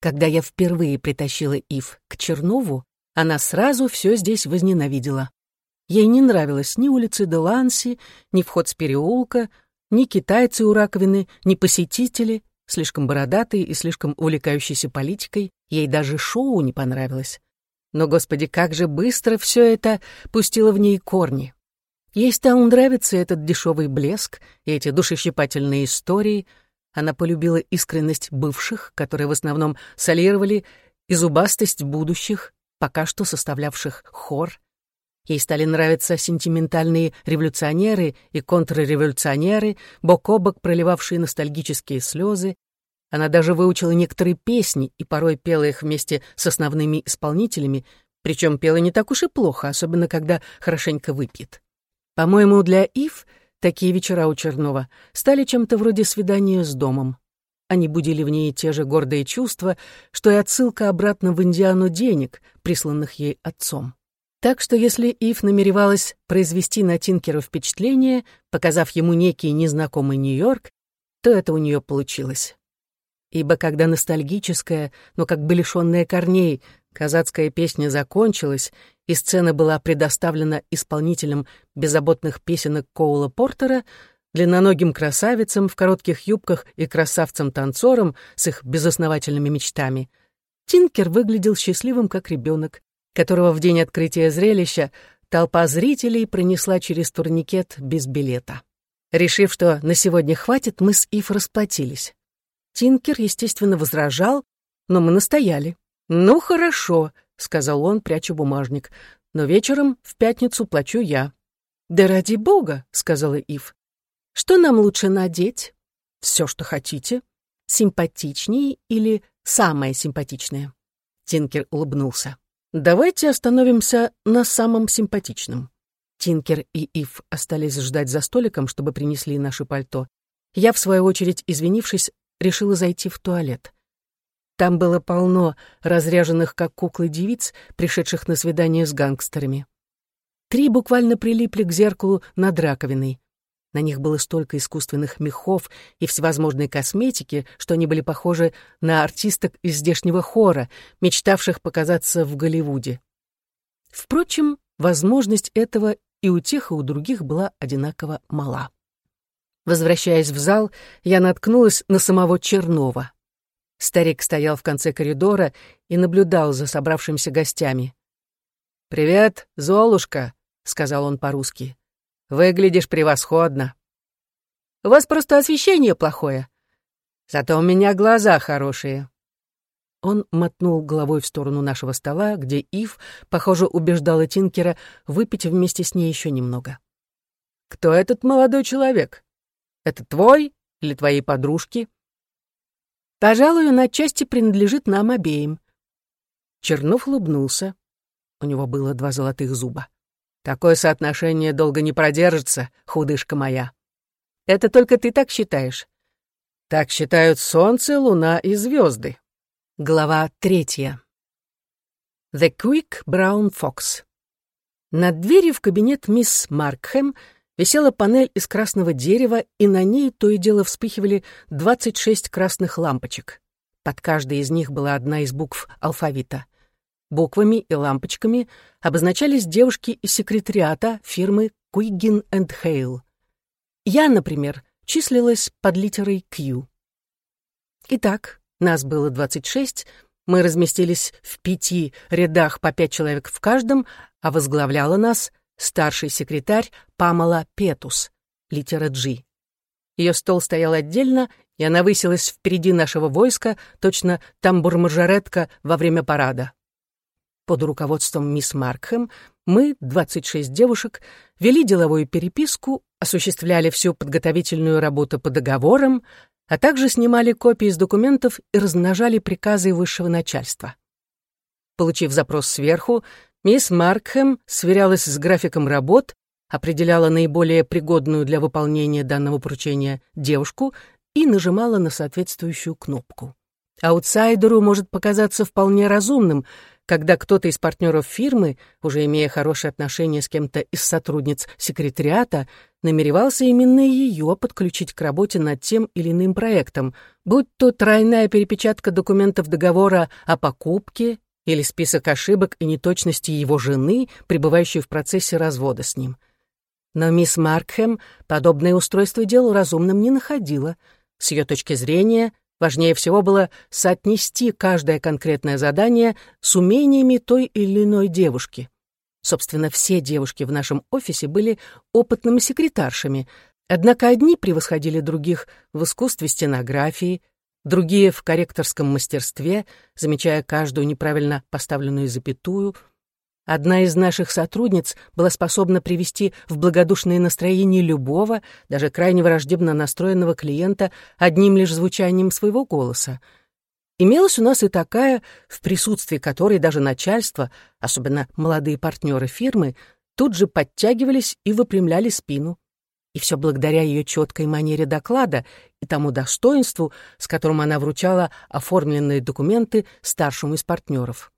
Когда я впервые притащила Ив к Чернову, она сразу все здесь возненавидела. Ей не нравилось ни улицы Деланси, ни вход с переулка, ни китайцы у раковины, ни посетители, слишком бородатые и слишком увлекающиеся политикой. Ей даже шоу не понравилось. Но, господи, как же быстро все это пустило в ней корни. Ей стал нравиться этот дешевый блеск и эти душещипательные истории. Она полюбила искренность бывших, которые в основном солировали, и зубастость будущих, пока что составлявших хор. Ей стали нравиться сентиментальные революционеры и контрреволюционеры, бок о бок проливавшие ностальгические слезы. Она даже выучила некоторые песни и порой пела их вместе с основными исполнителями, причем пела не так уж и плохо, особенно когда хорошенько выпьет. По-моему, для Ив такие вечера у Чернова стали чем-то вроде свидания с домом. Они будили в ней те же гордые чувства, что и отсылка обратно в Индиану денег, присланных ей отцом. Так что если Ив намеревалась произвести на Тинкера впечатление, показав ему некий незнакомый Нью-Йорк, то это у нее получилось. Ибо когда ностальгическая, но как бы лишенная корней, казацкая песня закончилась, и сцена была предоставлена исполнителям беззаботных песенок Коула Портера, длинноногим красавицам в коротких юбках и красавцам-танцорам с их безосновательными мечтами, Тинкер выглядел счастливым, как ребенок, которого в день открытия зрелища толпа зрителей пронесла через турникет без билета. Решив, что на сегодня хватит, мы с Ив расплатились. Тинкер, естественно, возражал, но мы настояли. «Ну, хорошо», — сказал он, пряча бумажник, «но вечером в пятницу плачу я». «Да ради бога», — сказала Ив. «Что нам лучше надеть?» «Все, что хотите». «Симпатичнее или самое симпатичное?» Тинкер улыбнулся. Давайте остановимся на самом симпатичном. Тинкер и Ив остались ждать за столиком, чтобы принесли наше пальто. Я, в свою очередь, извинившись, решила зайти в туалет. Там было полно разряженных, как куклы девиц, пришедших на свидание с гангстерами. Три буквально прилипли к зеркалу над раковиной. На них было столько искусственных мехов и всевозможной косметики, что они были похожи на артисток из здешнего хора, мечтавших показаться в Голливуде. Впрочем, возможность этого и у тех, и у других была одинаково мала. Возвращаясь в зал, я наткнулась на самого Чернова. Старик стоял в конце коридора и наблюдал за собравшимися гостями. «Привет, Золушка», — сказал он по-русски. Выглядишь превосходно. У вас просто освещение плохое. Зато у меня глаза хорошие». Он мотнул головой в сторону нашего стола, где Ив, похоже, убеждала Тинкера выпить вместе с ней еще немного. «Кто этот молодой человек? Это твой или твоей подружки?» «Пожалуй, он отчасти принадлежит нам обеим». Чернов улыбнулся. У него было два золотых зуба. Такое соотношение долго не продержится, худышка моя. Это только ты так считаешь. Так считают солнце, луна и звезды. Глава третья. The Quick Brown Fox. Над дверью в кабинет мисс Маркхэм висела панель из красного дерева, и на ней то и дело вспыхивали 26 красных лампочек. Под каждой из них была одна из букв алфавита — Буквами и лампочками обозначались девушки из секретариата фирмы Куигин энд Хейл. Я, например, числилась под литерой Q. Итак, нас было 26, мы разместились в пяти рядах по пять человек в каждом, а возглавляла нас старший секретарь Памела Петус, литера G. Ее стол стоял отдельно, и она высилась впереди нашего войска, точно тамбур-мажоретка во время парада. Под руководством мисс Маркхэм мы, 26 девушек, вели деловую переписку, осуществляли всю подготовительную работу по договорам, а также снимали копии из документов и размножали приказы высшего начальства. Получив запрос сверху, мисс Маркхэм сверялась с графиком работ, определяла наиболее пригодную для выполнения данного поручения девушку и нажимала на соответствующую кнопку. Аутсайдеру может показаться вполне разумным — когда кто-то из партнеров фирмы, уже имея хорошие отношения с кем-то из сотрудниц секретариата, намеревался именно ее подключить к работе над тем или иным проектом, будь то тройная перепечатка документов договора о покупке или список ошибок и неточностей его жены, пребывающей в процессе развода с ним. Но мисс Маркхэм подобное устройство дел разумным не находила. С ее точки зрения, важнее всего было соотнести каждое конкретное задание с умениями той или иной девушки. Собственно, все девушки в нашем офисе были опытными секретаршами, однако одни превосходили других в искусстве стенографии, другие в корректорском мастерстве, замечая каждую неправильно поставленную запятую. Одна из наших сотрудниц была способна привести в благодушное настроение любого, даже крайне враждебно настроенного клиента одним лишь звучанием своего голоса — Имелась у нас и такая, в присутствии которой даже начальство, особенно молодые партнеры фирмы, тут же подтягивались и выпрямляли спину. И все благодаря ее четкой манере доклада и тому достоинству, с которым она вручала оформленные документы старшему из партнеров.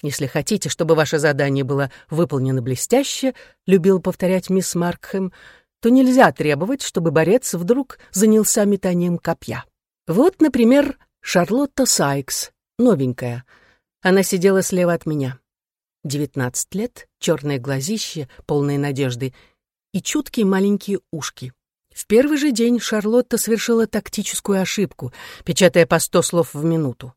«Если хотите, чтобы ваше задание было выполнено блестяще», любил повторять мисс Маркхэм, то нельзя требовать, чтобы борец вдруг занялся метанием копья. Вот, например, Шарлотта Сайкс, новенькая. Она сидела слева от меня. Девятнадцать лет, черное глазище, полные надежды, и чуткие маленькие ушки. В первый же день Шарлотта совершила тактическую ошибку, печатая по сто слов в минуту.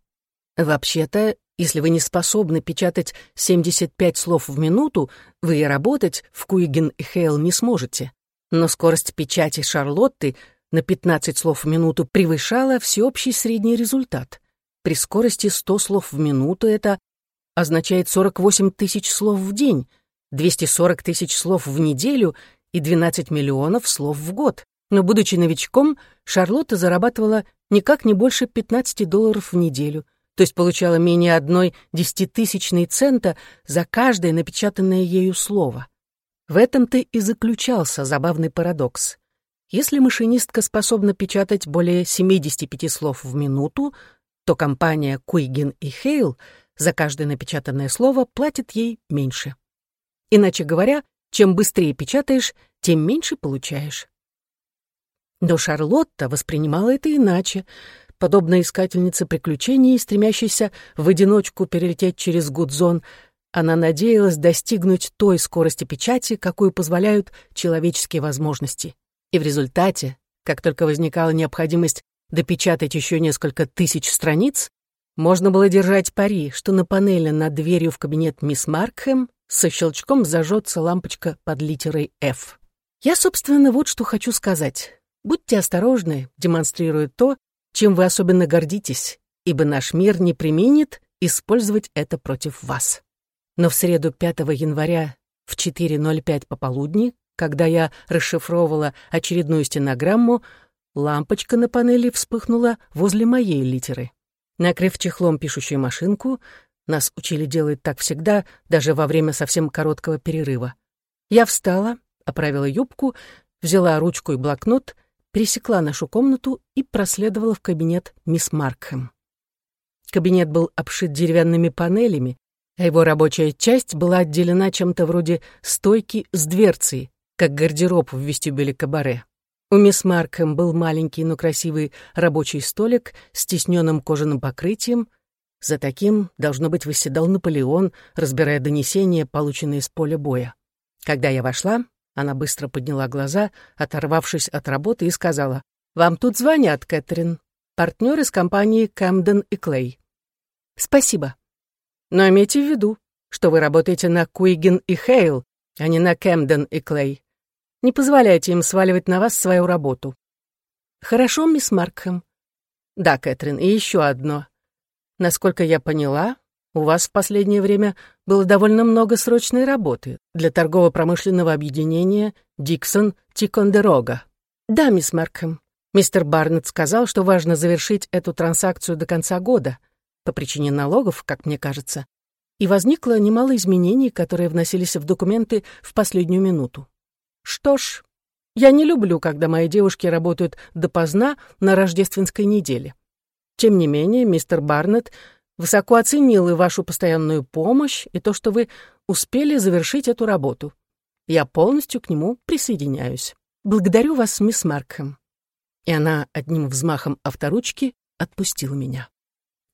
Вообще-то, если вы не способны печатать 75 слов в минуту, вы и работать в Куиген и Хейл не сможете. Но скорость печати Шарлотты на 15 слов в минуту превышала всеобщий средний результат. При скорости 100 слов в минуту это означает 48 тысяч слов в день, 240 тысяч слов в неделю и 12 миллионов слов в год. Но, будучи новичком, Шарлотта зарабатывала никак не больше 15 долларов в неделю, то есть получала менее одной десятитысячной цента за каждое напечатанное ею слово. В этом-то и заключался забавный парадокс. Если машинистка способна печатать более 75 слов в минуту, то компания Куигин и Хейл за каждое напечатанное слово платит ей меньше. Иначе говоря, чем быстрее печатаешь, тем меньше получаешь. Но Шарлотта воспринимала это иначе. Подобно искательнице приключений, стремящейся в одиночку перелететь через Гудзон, она надеялась достигнуть той скорости печати, какую позволяют человеческие возможности. И в результате, как только возникала необходимость допечатать еще несколько тысяч страниц, можно было держать пари, что на панели над дверью в кабинет мисс Маркхэм со щелчком зажжется лампочка под литерой F. Я, собственно, вот что хочу сказать. Будьте осторожны, демонстрируя то, чем вы особенно гордитесь, ибо наш мир не применит использовать это против вас. Но в среду 5 января в 4.05 пополудни когда я расшифровывала очередную стенограмму, лампочка на панели вспыхнула возле моей литеры. Накрыв чехлом пишущую машинку, нас учили делать так всегда, даже во время совсем короткого перерыва. Я встала, оправила юбку, взяла ручку и блокнот, пересекла нашу комнату и проследовала в кабинет мисс Маркхэм. Кабинет был обшит деревянными панелями, а его рабочая часть была отделена чем-то вроде стойки с дверцей, как гардероб в вестибюле кабаре. У мисс Маркхэм был маленький, но красивый рабочий столик с тисненным кожаным покрытием. За таким, должно быть, восседал Наполеон, разбирая донесения, полученные с поля боя. Когда я вошла, она быстро подняла глаза, оторвавшись от работы, и сказала, «Вам тут звонят, Кэтрин. Партнер из компании Камден и Клей». «Спасибо. Но имейте в виду, что вы работаете на Куиген и Хейл, а не на Кэмден и Клей. Не позволяйте им сваливать на вас свою работу. Хорошо, мисс Маркхэм. Да, Кэтрин, и еще одно. Насколько я поняла, у вас в последнее время было довольно много срочной работы для торгово-промышленного объединения «Диксон Тикондерога». Да, мисс Маркхэм. Мистер Барнетт сказал, что важно завершить эту транзакцию до конца года, по причине налогов, как мне кажется, и возникло немало изменений, которые вносились в документы в последнюю минуту. Что ж, я не люблю, когда мои девушки работают допоздна на рождественской неделе. Тем не менее, мистер Барнетт высоко оценил и вашу постоянную помощь, и то, что вы успели завершить эту работу. Я полностью к нему присоединяюсь. Благодарю вас, мисс Маркхэм». И она одним взмахом авторучки отпустила меня.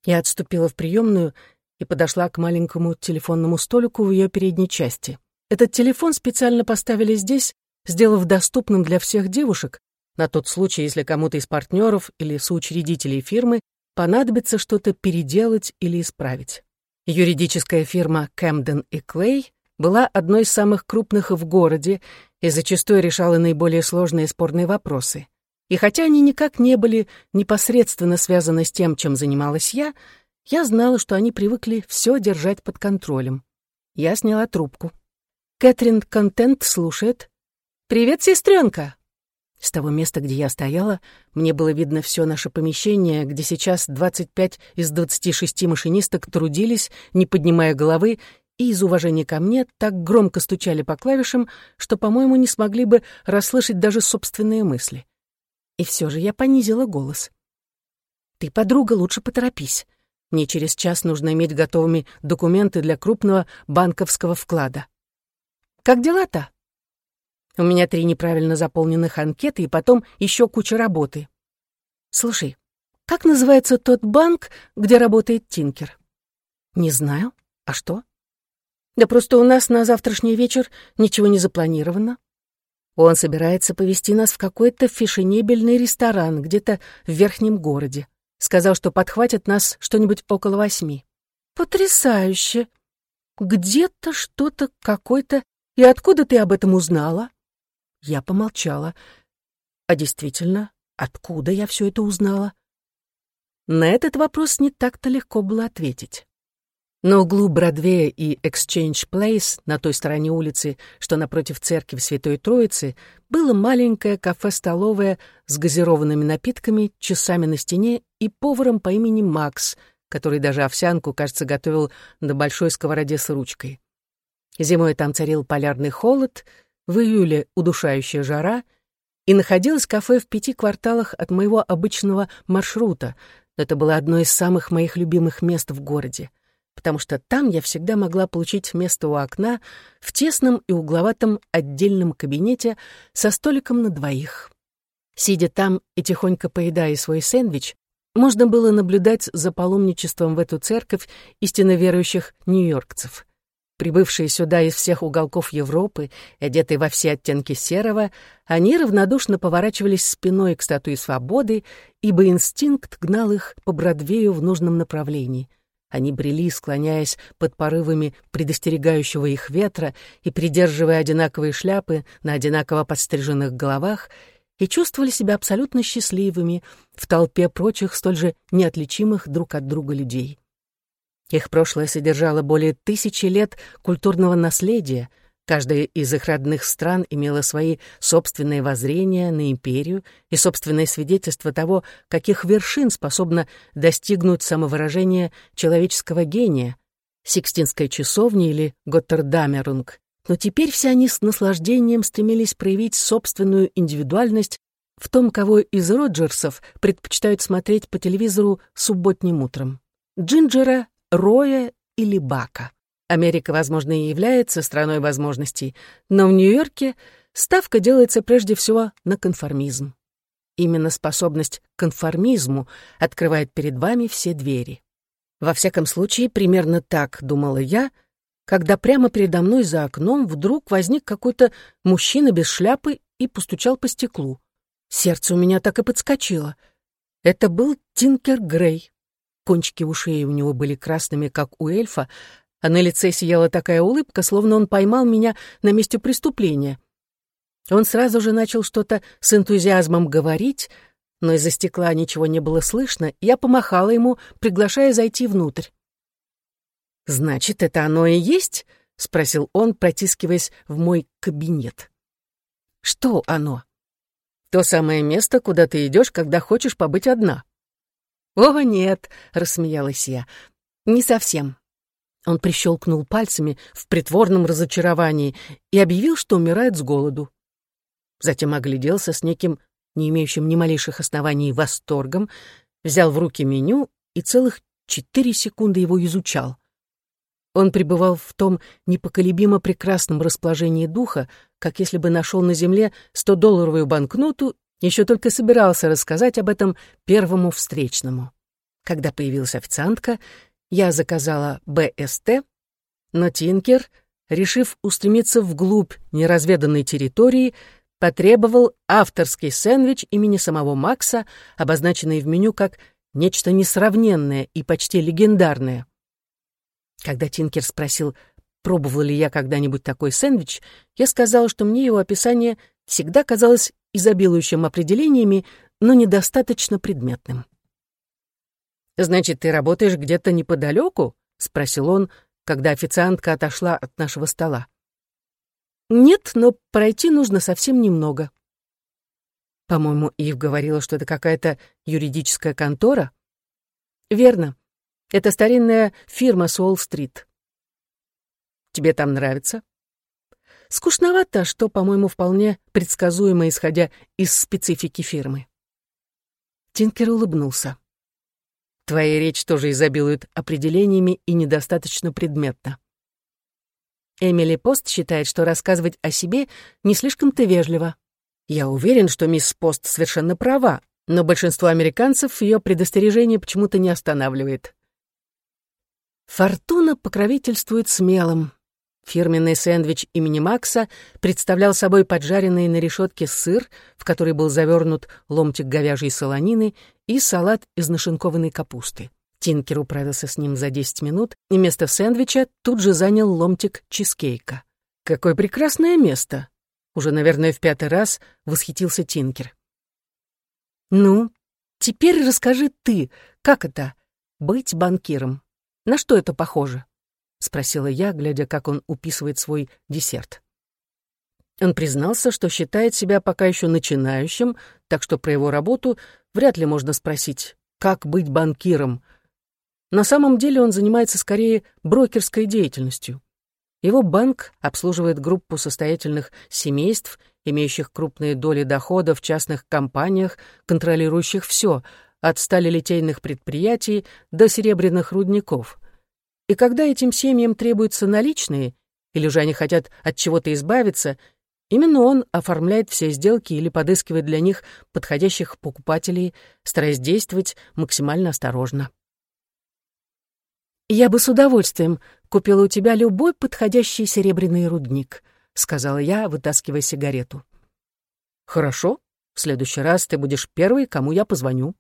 Я отступила в приемную и подошла к маленькому телефонному столику в ее передней части. Этот телефон специально поставили здесь, сделав доступным для всех девушек, на тот случай, если кому-то из партнеров или соучредителей фирмы понадобится что-то переделать или исправить. Юридическая фирма Camden и Клей была одной из самых крупных в городе и зачастую решала наиболее сложные спорные вопросы. И хотя они никак не были непосредственно связаны с тем, чем занималась я, я знала, что они привыкли все держать под контролем. Я сняла трубку. Кэтрин Контент слушает. «Привет, сестренка!» С того места, где я стояла, мне было видно все наше помещение, где сейчас 25 из 26 машинисток трудились, не поднимая головы, и из уважения ко мне так громко стучали по клавишам, что, по-моему, не смогли бы расслышать даже собственные мысли. И все же я понизила голос. «Ты, подруга, лучше поторопись. Мне через час нужно иметь готовыми документы для крупного банковского вклада. Как дела-то?» У меня три неправильно заполненных анкеты и потом еще куча работы. Слушай, как называется тот банк, где работает Тинкер? Не знаю. А что? Да просто у нас на завтрашний вечер ничего не запланировано. Он собирается повести нас в какой-то фешенебельный ресторан где-то в верхнем городе. Сказал, что подхватит нас что-нибудь около восьми. Потрясающе! Где-то что-то какой-то... И откуда ты об этом узнала? Я помолчала. А действительно, откуда я все это узнала? На этот вопрос не так-то легко было ответить. На углу Бродвея и Exchange Place, на той стороне улицы, что напротив церкви Святой Троицы, было маленькое кафе-столовое с газированными напитками, часами на стене и поваром по имени Макс, который даже овсянку, кажется, готовил на большой сковороде с ручкой. Зимой там царил полярный холод — в июле удушающая жара, и находилось кафе в пяти кварталах от моего обычного маршрута. Это было одно из самых моих любимых мест в городе, потому что там я всегда могла получить место у окна в тесном и угловатом отдельном кабинете со столиком на двоих. Сидя там и тихонько поедая свой сэндвич, можно было наблюдать за паломничеством в эту церковь истинно верующих нью-йоркцев. Прибывшие сюда из всех уголков Европы, одетые во все оттенки серого, они равнодушно поворачивались спиной к статуе свободы, ибо инстинкт гнал их по Бродвею в нужном направлении. Они брели, склоняясь под порывами предостерегающего их ветра и придерживая одинаковые шляпы на одинаково подстриженных головах, и чувствовали себя абсолютно счастливыми в толпе прочих столь же неотличимых друг от друга людей. Их прошлое содержало более тысячи лет культурного наследия, каждая из их родных стран имела свои собственные воззрения на империю и собственное свидетельство того, каких вершин способно достигнуть самовыражение человеческого гения, Сикстинская часовня или Готтердамерунг. Но теперь все они с наслаждением стремились проявить собственную индивидуальность в том, кого из Роджерсов предпочитают смотреть по телевизору субботним утром. Джинджера Роя или Бака. Америка, возможно, и является страной возможностей, но в Нью-Йорке ставка делается прежде всего на конформизм. Именно способность к конформизму открывает перед вами все двери. Во всяком случае, примерно так думала я, когда прямо передо мной за окном вдруг возник какой-то мужчина без шляпы и постучал по стеклу. Сердце у меня так и подскочило. Это был Тинкер Грей. Кончики ушей у него были красными, как у эльфа, а на лице сияла такая улыбка, словно он поймал меня на месте преступления. Он сразу же начал что-то с энтузиазмом говорить, но из-за стекла ничего не было слышно, я помахала ему, приглашая зайти внутрь. «Значит, это оно и есть?» — спросил он, протискиваясь в мой кабинет. «Что оно?» «То самое место, куда ты идешь, когда хочешь побыть одна». «О, нет!» — рассмеялась я. «Не совсем». Он прищелкнул пальцами в притворном разочаровании и объявил, что умирает с голоду. Затем огляделся с неким, не имеющим ни малейших оснований, восторгом, взял в руки меню и целых четыре секунды его изучал. Он пребывал в том непоколебимо прекрасном расположении духа, как если бы нашел на земле 100-долларовую банкноту, еще только собирался рассказать об этом первому встречному. Когда появилась официантка, я заказала БСТ, но Тинкер, решив устремиться вглубь неразведанной территории, потребовал авторский сэндвич имени самого Макса, обозначенный в меню как нечто несравненное и почти легендарное. Когда Тинкер спросил, пробовала ли я когда-нибудь такой сэндвич, я сказала, что мне его описание всегда казалось изобилующим определениями, но недостаточно предметным. «Значит, ты работаешь где-то неподалеку?» — спросил он, когда официантка отошла от нашего стола. «Нет, но пройти нужно совсем немного». По-моему, Ив говорила, что это какая-то юридическая контора. Верно. Это старинная фирма с Уолл-стрит. Тебе там нравится? Скучновато, что, по-моему, вполне предсказуемо, исходя из специфики фирмы. Тинкер улыбнулся. Твоя речь тоже изобилует определениями и недостаточно предметно. Эмили Пост считает, что рассказывать о себе не слишком-то вежливо. Я уверен, что мисс Пост совершенно права, но большинство американцев ее предостережение почему-то не останавливает. Фортуна покровительствует смелым. Фирменный сэндвич имени Макса представлял собой поджаренный на решетке сыр, в который был завернут ломтик говяжьей солонины и салат из нашинкованной капусты. Тинкер управился с ним за 10 минут, и место сэндвича тут же занял ломтик чизкейка. «Какое прекрасное место!» Уже, наверное, в пятый раз восхитился Тинкер. «Ну, теперь расскажи ты, как это — быть банкиром? На что это похоже?» — спросила я, глядя, как он уписывает свой десерт. Он признался, что считает себя пока еще начинающим, так что про его работу вряд ли можно спросить, как быть банкиром. На самом деле он занимается скорее брокерской деятельностью. Его банк обслуживает группу состоятельных семейств, имеющих крупные доли дохода в частных компаниях, контролирующих все, от сталелитейных предприятий до серебряных рудников. И когда этим семьям требуются наличные, или же они хотят от чего-то избавиться, именно он оформляет все сделки или подыскивает для них подходящих покупателей, стараясь действовать максимально осторожно. «Я бы с удовольствием купила у тебя любой подходящий серебряный рудник», — сказала я, вытаскивая сигарету. «Хорошо. В следующий раз ты будешь первый, кому я позвоню».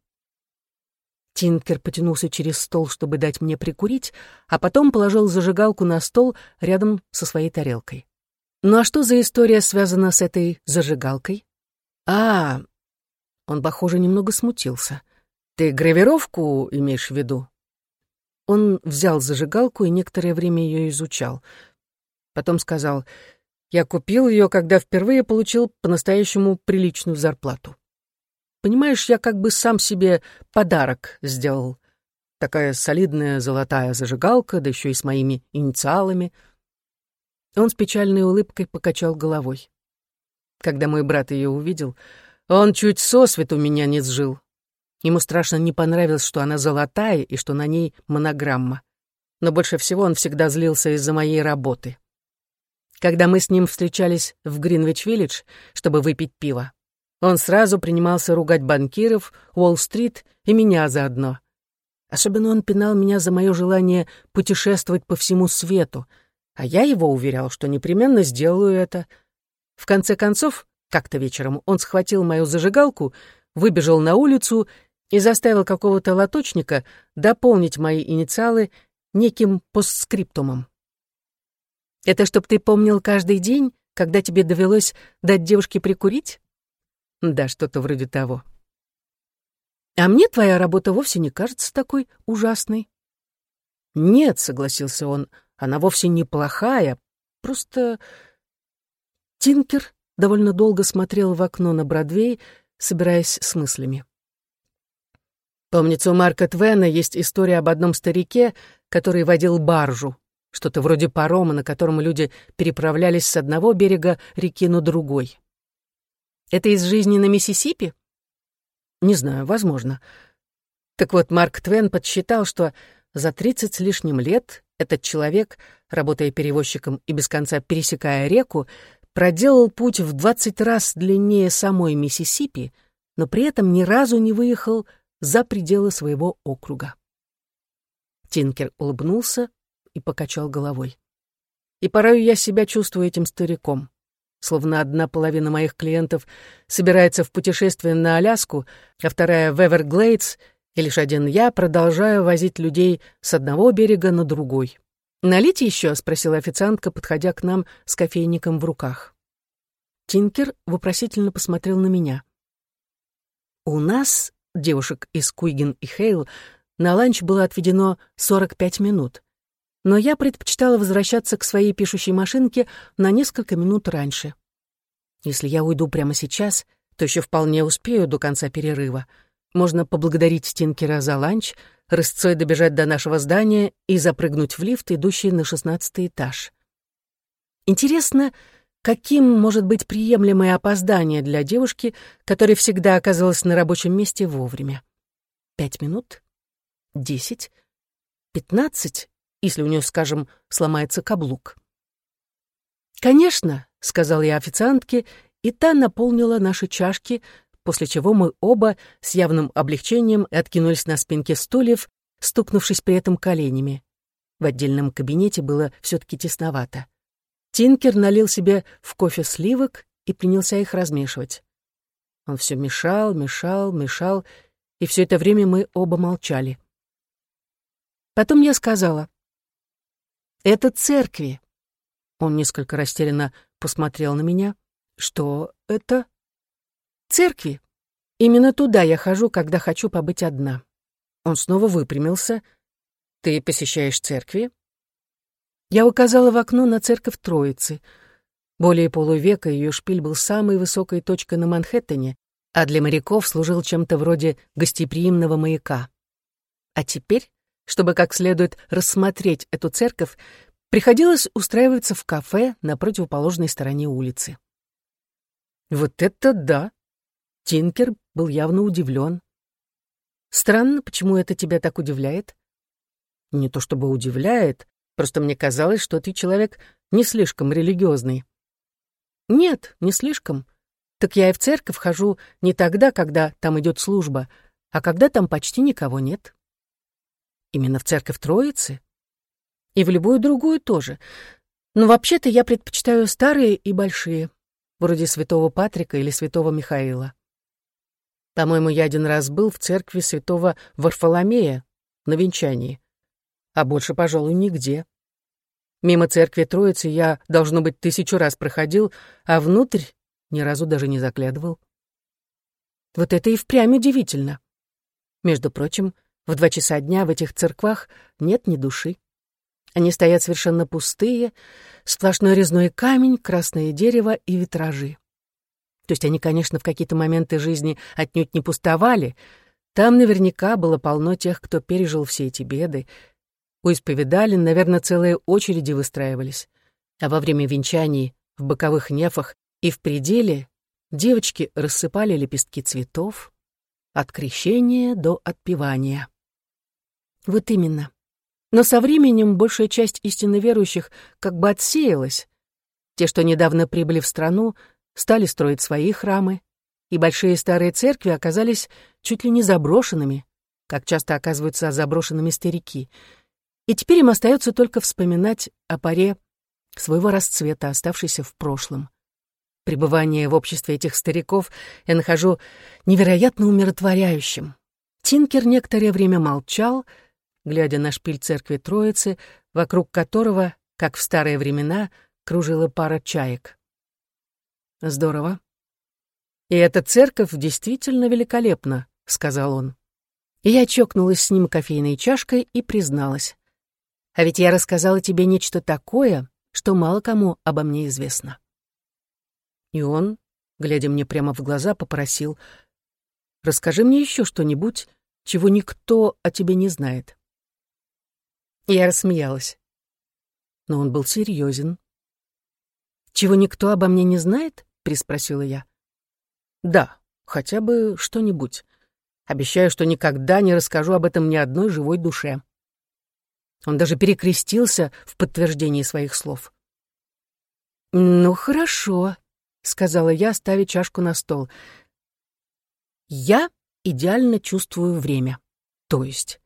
Тинкер потянулся через стол, чтобы дать мне прикурить, а потом положил зажигалку на стол рядом со своей тарелкой. «Ну а что за история связана с этой зажигалкой?» «А...» Он, похоже, немного смутился. «Ты гравировку имеешь в виду?» Он взял зажигалку и некоторое время ее изучал. Потом сказал, «Я купил ее, когда впервые получил по-настоящему приличную зарплату. Понимаешь, я как бы сам себе подарок сделал. Такая солидная золотая зажигалка, да еще и с моими инициалами». Он с печальной улыбкой покачал головой. Когда мой брат ее увидел, он чуть сосвету меня не сжил. Ему страшно не понравилось, что она золотая и что на ней монограмма. Но больше всего он всегда злился из-за моей работы. Когда мы с ним встречались в Гринвич-Виллидж, чтобы выпить пиво, он сразу принимался ругать банкиров, Уолл-стрит и меня заодно. Особенно он пинал меня за мое желание путешествовать по всему свету, а я его уверял, что непременно сделаю это. В конце концов, как-то вечером он схватил мою зажигалку, выбежал на улицу и заставил какого-то лоточника дополнить мои инициалы неким постскриптумом. Это чтоб ты помнил каждый день, когда тебе довелось дать девушке прикурить? Да, что-то вроде того. А мне твоя работа вовсе не кажется такой ужасной. Нет, согласился он, она вовсе неплохая, просто... Тинкер довольно долго смотрел в окно на Бродвей, собираясь с мыслями. Помнится, у Марка Твена есть история об одном старике, который водил баржу, что-то вроде парома, на котором люди переправлялись с одного берега реки на другой. Это из жизни на Миссисипи? Не знаю, возможно. Так вот, Марк Твен подсчитал, что за тридцать с лишним лет Этот человек, работая перевозчиком и без конца пересекая реку, проделал путь в двадцать раз длиннее самой Миссисипи, но при этом ни разу не выехал за пределы своего округа. Тинкер улыбнулся и покачал головой. И порой я себя чувствую этим стариком. Словно одна половина моих клиентов собирается в путешествие на Аляску, а вторая — в Эверглейдс, и лишь один я продолжаю возить людей с одного берега на другой. «Налить еще?» — спросила официантка, подходя к нам с кофейником в руках. Тинкер вопросительно посмотрел на меня. «У нас, девушек из Куиггин и Хейл, на ланч было отведено 45 минут, но я предпочитала возвращаться к своей пишущей машинке на несколько минут раньше. Если я уйду прямо сейчас, то еще вполне успею до конца перерыва. Можно поблагодарить Тинкера за ланч, рысцой добежать до нашего здания и запрыгнуть в лифт, идущий на шестнадцатый этаж. Интересно, каким может быть приемлемое опоздание для девушки, которая всегда оказалась на рабочем месте вовремя? Пять минут? десять, пятнадцать, если у нее, скажем, сломается каблук. «Конечно», — сказал я официантке, и та наполнила наши чашки, после чего мы оба с явным облегчением откинулись на спинке стульев, стукнувшись при этом коленями. В отдельном кабинете было все-таки тесновато. Тинкер налил себе в кофе сливок и принялся их размешивать. Он все мешал, мешал, мешал, и все это время мы оба молчали. Потом я сказала, «Это церкви». Он несколько растерянно посмотрел на меня. «Что это?» «Церкви. Именно туда я хожу, когда хочу побыть одна». Он снова выпрямился. «Ты посещаешь церкви?» Я указала в окно на церковь Троицы. Более полувека ее шпиль был самой высокой точкой на Манхэттене, а для моряков служил чем-то вроде гостеприимного маяка. А теперь чтобы как следует рассмотреть эту церковь, приходилось устраиваться в кафе на противоположной стороне улицы. Вот это да! Тинкер был явно удивлен. Странно, почему это тебя так удивляет? Не то чтобы удивляет, просто мне казалось, что ты человек не слишком религиозный. Нет, не слишком. Так я и в церковь хожу не тогда, когда там идет служба, а когда там почти никого нет. Именно в церковь Троицы? И в любую другую тоже. Но вообще-то я предпочитаю старые и большие, вроде святого Патрика или святого Михаила. По-моему, я один раз был в церкви святого Варфоломея на венчании, а больше, пожалуй, нигде. Мимо церкви Троицы я, должно быть, тысячу раз проходил, а внутрь ни разу даже не заглядывал. Вот это и впрямь удивительно. Между прочим, в два часа дня в этих церквах нет ни души. Они стоят совершенно пустые, сплошной резной камень, красное дерево и витражи. То есть они, конечно, в какие-то моменты жизни отнюдь не пустовали. Там наверняка было полно тех, кто пережил все эти беды. У исповедалин, наверное, целые очереди выстраивались. А во время венчаний в боковых нефах и в пределе девочки рассыпали лепестки цветов от крещения до отпевания. Вот именно. Но со временем большая часть истинно верующих как бы отсеялась. Те, что недавно прибыли в страну, стали строить свои храмы, и большие старые церкви оказались чуть ли не заброшенными, как часто оказываются заброшенными старики. И теперь им остается только вспоминать о паре своего расцвета, оставшейся в прошлом. Пребывание в обществе этих стариков я нахожу невероятно умиротворяющим. Тинкер некоторое время молчал, глядя на шпиль церкви Троицы, вокруг которого, как в старые времена, кружила пара чаек. «Здорово. И эта церковь действительно великолепна», — сказал он. И я чокнулась с ним кофейной чашкой и призналась. «А ведь я рассказала тебе нечто такое, что мало кому обо мне известно». И он, глядя мне прямо в глаза, попросил, «Расскажи мне еще что-нибудь, чего никто о тебе не знает». Я рассмеялась. Но он был серьезен. «Чего никто обо мне не знает?» — приспросила я. «Да, хотя бы что-нибудь. Обещаю, что никогда не расскажу об этом ни одной живой душе». Он даже перекрестился в подтверждении своих слов. «Ну, хорошо», — сказала я, ставя чашку на стол. «Я идеально чувствую время. То есть...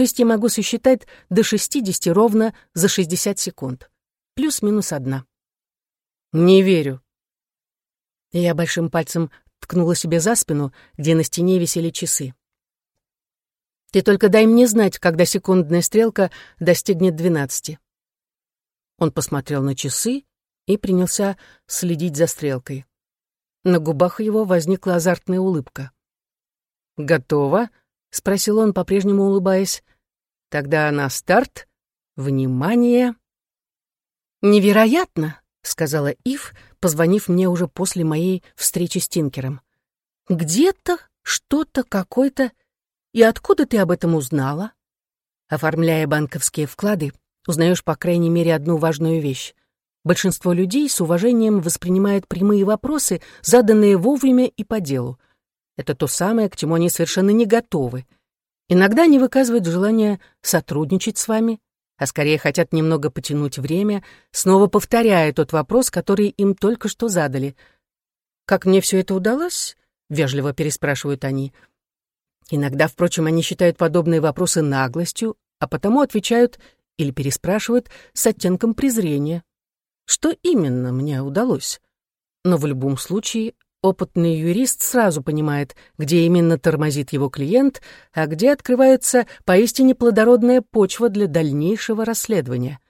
То есть я могу сосчитать до 60 ровно за 60 секунд. Плюс-минус одна». «Не верю». Я большим пальцем ткнула себе за спину, где на стене висели часы. Ты только дай мне знать, когда секундная стрелка достигнет двенадцати». Он посмотрел на часы и принялся следить за стрелкой. На губах его возникла азартная улыбка. «Готово?» — спросил он, по-прежнему улыбаясь. «Тогда на старт. Внимание!» «Невероятно!» — сказала Ив, позвонив мне уже после моей встречи с Тинкером. «Где-то что-то какой-то и откуда ты об этом узнала? Оформляя банковские вклады, узнаешь по крайней мере одну важную вещь. Большинство людей с уважением воспринимают прямые вопросы, заданные вовремя и по делу. Это то самое, к чему они совершенно не готовы. Иногда они выказывают желание сотрудничать с вами, а скорее хотят немного потянуть время, снова повторяя тот вопрос, который им только что задали. «Как мне все это удалось?» — вежливо переспрашивают они — Иногда, впрочем, они считают подобные вопросы наглостью, а потому отвечают или переспрашивают с оттенком презрения. Что именно мне удалось? Но в любом случае опытный юрист сразу понимает, где именно тормозит его клиент, а где открывается поистине плодородная почва для дальнейшего расследования.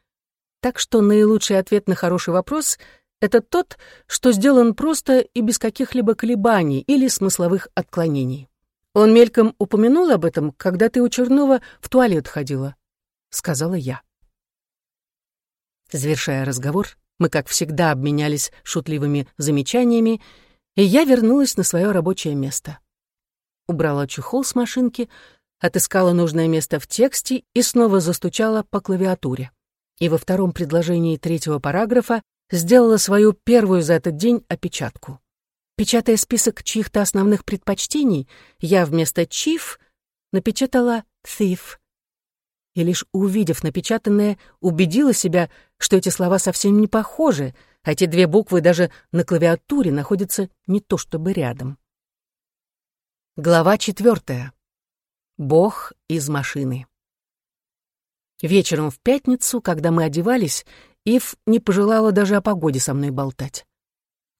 Так что наилучший ответ на хороший вопрос — это тот, что сделан просто и без каких-либо колебаний или смысловых отклонений. Он мельком упомянул об этом, когда ты у Чернова в туалет ходила, сказала я. Завершая разговор, мы, как всегда, обменялись шутливыми замечаниями, и я вернулась на свое рабочее место. Убрала чехол с машинки, отыскала нужное место в тексте и снова застучала по клавиатуре. И во втором предложении третьего параграфа сделала свою первую за этот день опечатку. Печатая список чьих-то основных предпочтений, я вместо «чиф» напечатала «thief». И лишь увидев напечатанное, убедила себя, что эти слова совсем не похожи, а эти две буквы даже на клавиатуре находятся не то чтобы рядом. Глава четвертая. Бог из машины. Вечером в пятницу, когда мы одевались, Ив не пожелала даже о погоде со мной болтать.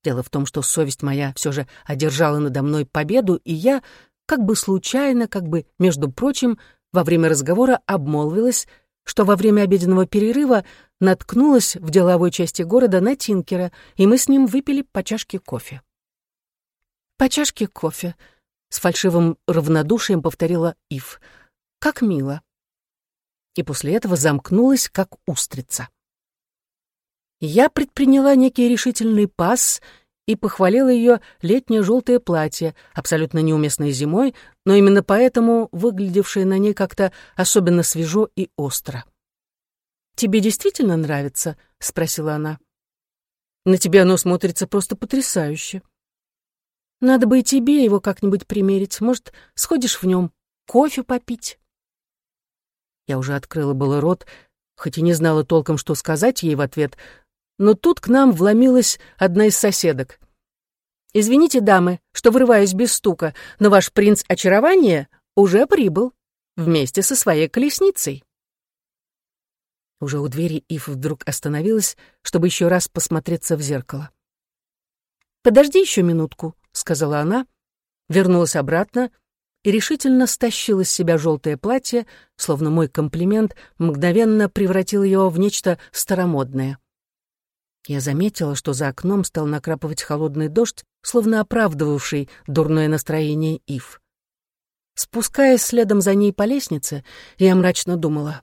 Дело в том, что совесть моя все же одержала надо мной победу, и я, как бы случайно, как бы, между прочим, во время разговора обмолвилась, что во время обеденного перерыва наткнулась в деловой части города на Тинкера, и мы с ним выпили по чашке кофе. «По чашке кофе», — с фальшивым равнодушием повторила Ив. «Как мило». И после этого замкнулась, как устрица. Я предприняла некий решительный пас и похвалила ее летнее желтое платье, абсолютно неуместное зимой, но именно поэтому выглядевшее на ней как-то особенно свежо и остро. «Тебе действительно нравится?» — спросила она. «На тебе оно смотрится просто потрясающе. Надо бы и тебе его как-нибудь примерить. Может, сходишь в нем кофе попить?» Я уже открыла было рот, хоть и не знала толком, что сказать ей в ответ, но тут к нам вломилась одна из соседок. «Извините, дамы, что вырываюсь без стука, но ваш принц очарования уже прибыл вместе со своей колесницей». Уже у двери Ив вдруг остановилась, чтобы еще раз посмотреться в зеркало. «Подожди еще минутку», — сказала она, вернулась обратно и решительно стащила с себя желтое платье, словно мой комплимент мгновенно превратил его в нечто старомодное. Я заметила, что за окном стал накрапывать холодный дождь, словно оправдывавший дурное настроение Ив. Спускаясь следом за ней по лестнице, я мрачно думала.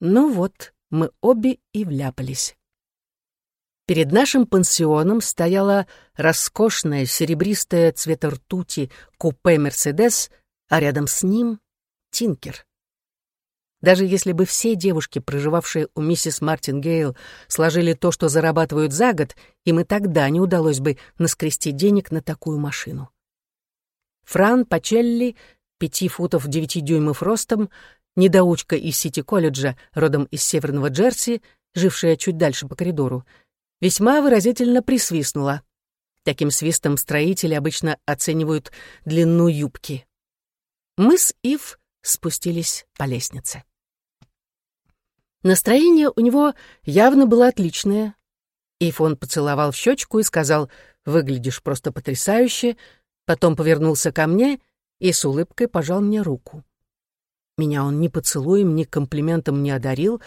Ну вот, мы обе и вляпались. Перед нашим пансионом стояла роскошная серебристая цвета ртути купе «Мерседес», а рядом с ним — «Тинкер». Даже если бы все девушки, проживавшие у миссис Мартин Гейл, сложили то, что зарабатывают за год, им и тогда не удалось бы наскрести денег на такую машину. Фран Пачелли, пяти футов девяти дюймов ростом, недоучка из Сити-колледжа, родом из Северного Джерси, жившая чуть дальше по коридору, весьма выразительно присвистнула. Таким свистом строители обычно оценивают длину юбки. Мы с Ив спустились по лестнице. Настроение у него явно было отличное. Ив он поцеловал в щечку и сказал «Выглядишь просто потрясающе», потом повернулся ко мне и с улыбкой пожал мне руку. Меня он ни поцелуем, ни комплиментом не одарил,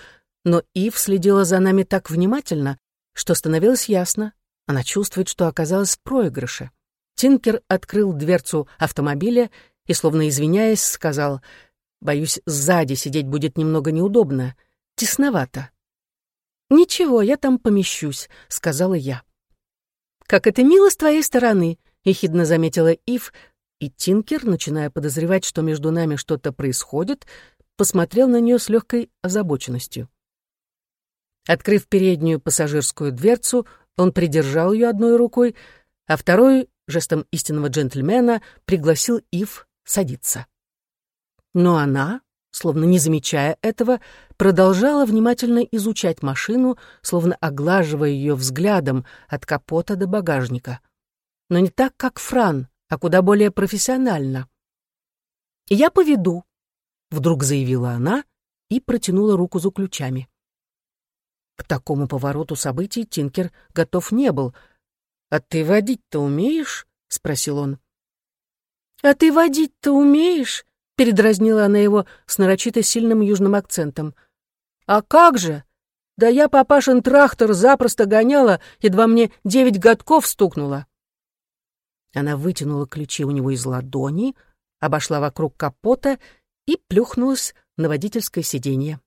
но Ив следила за нами так внимательно, что становилось ясно, она чувствует, что оказалась в проигрыше. Тинкер открыл дверцу автомобиля и, словно извиняясь, сказал, «Боюсь, сзади сидеть будет немного неудобно, тесновато». «Ничего, я там помещусь», — сказала я. «Как это мило с твоей стороны», — ехидно заметила Ив, и Тинкер, начиная подозревать, что между нами что-то происходит, посмотрел на нее с легкой озабоченностью. Открыв переднюю пассажирскую дверцу, он придержал ее одной рукой, а второй, жестом истинного джентльмена, пригласил Ив садиться. Но она, словно не замечая этого, продолжала внимательно изучать машину, словно оглаживая ее взглядом от капота до багажника. Но не так, как Фран, а куда более профессионально. «Я поведу», — вдруг заявила она и протянула руку за ключами. К такому повороту событий Тинкер готов не был. «А ты водить-то умеешь?» — спросил он. «А ты водить-то умеешь?» — передразнила она его с нарочито сильным южным акцентом. «А как же? Да я папашин трактор запросто гоняла, едва мне девять годков стукнула». Она вытянула ключи у него из ладони, обошла вокруг капота и плюхнулась на водительское сиденье.